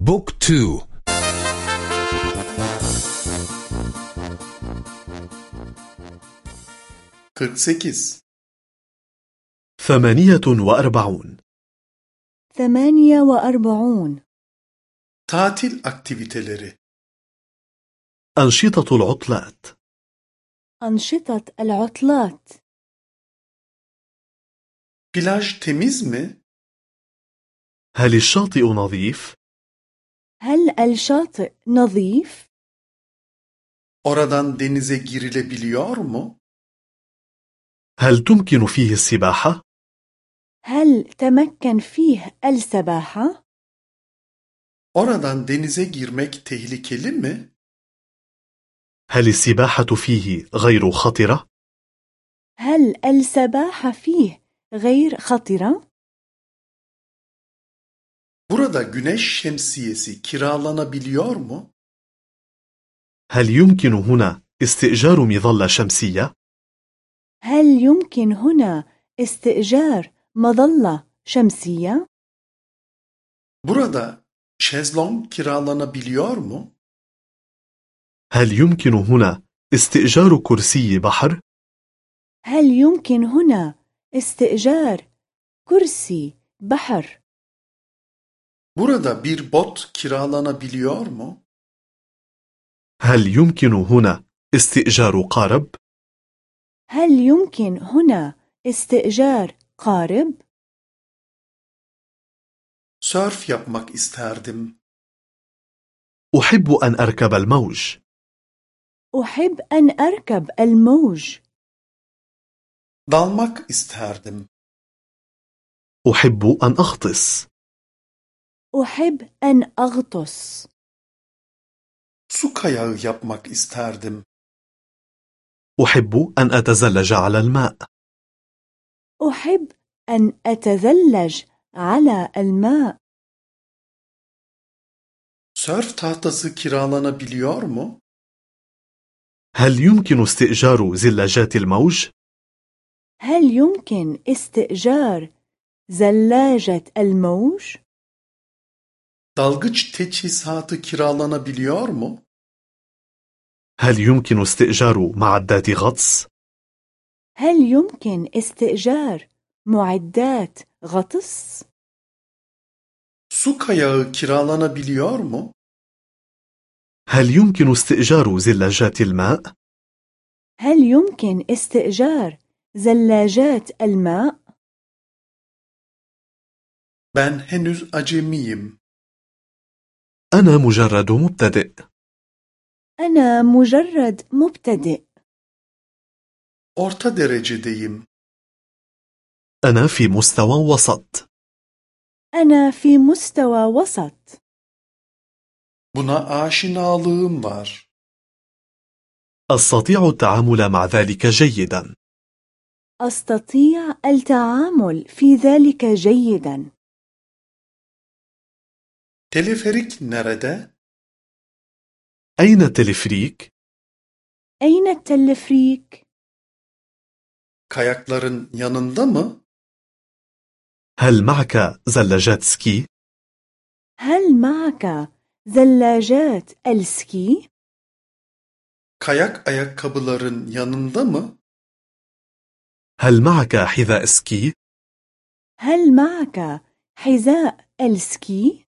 Book two. kırk sekiz ثمانية وأربعون. ثمانية وأربعون. tatil aktiviteleri أنشطة العطلات. أنشطة العطلات. temiz mi هل الشاطئ نظيف؟ هل الشاطئ نظيف؟ oradan denize girilebiliyor mu هل تمكن فيه السباحة؟ هل تمكن فيه السباحة؟ oradan denize girmek tehlikeli mi هل السباحة فيه غير خطرة؟ هل السباحة فيه غير خطرة؟ Burada güneş şemsiyesi kiralanabiliyor mu هل يمكن هنا استئجار مظلة شمسية؟ هل يمكن هنا استئجار مظلة شمسية؟ burada şezlong kiralanabiliyor mu هل يمكن هنا استئجار كرسي بحر؟ هل يمكن هنا استئجار كرسي بحر؟ Burada bir bot kiralanabiliyor mu? هل يمكن هنا استئجار قارب؟ هل يمكن هنا استئجار قارب؟ sörf yapmak isterdim. أحب أن أركب الموج. أحب أن أركب الموج. Dalmak isterdim. أحب أن أغطس. أحب أن أغطس. su kayağı yapmak isterdim أحب أن أتزلج على الماء. أحب أن أتزلج على الماء. sörf tahtası kiralanabiliyor mu هل يمكن استئجار زلاجات الموج؟ هل يمكن استئجار زلاجة الموج؟ Dalgıç teçhizatı kiralanabiliyor mu هل يمكن استئجار معدات غطس؟ هل يمكن استئجار معدات غطس؟ su kayağı kiralanabiliyor mu هل يمكن استئجار زلاجات الماء؟ هل يمكن استئجار زلاجات الماء؟ ben henüz acemiyim أنا مجرد مبتدئ. أنا مجرد مبتدئ. orta derecedeyim أنا في مستوى وسط. أنا في مستوى وسط. buna aşinalığım var أستطيع التعامل مع ذلك جيدا. أستطيع التعامل في ذلك جيدا. Teleferik nerede أين التلفريك؟ أين التلفريك؟ kayakların yanında mı هل معك زلاجات سكي؟ هل معك زلاجات السكي؟ kayak ayakkabıların yanında mı هل معك حذاء سكي؟ هل معك حذاء السكي؟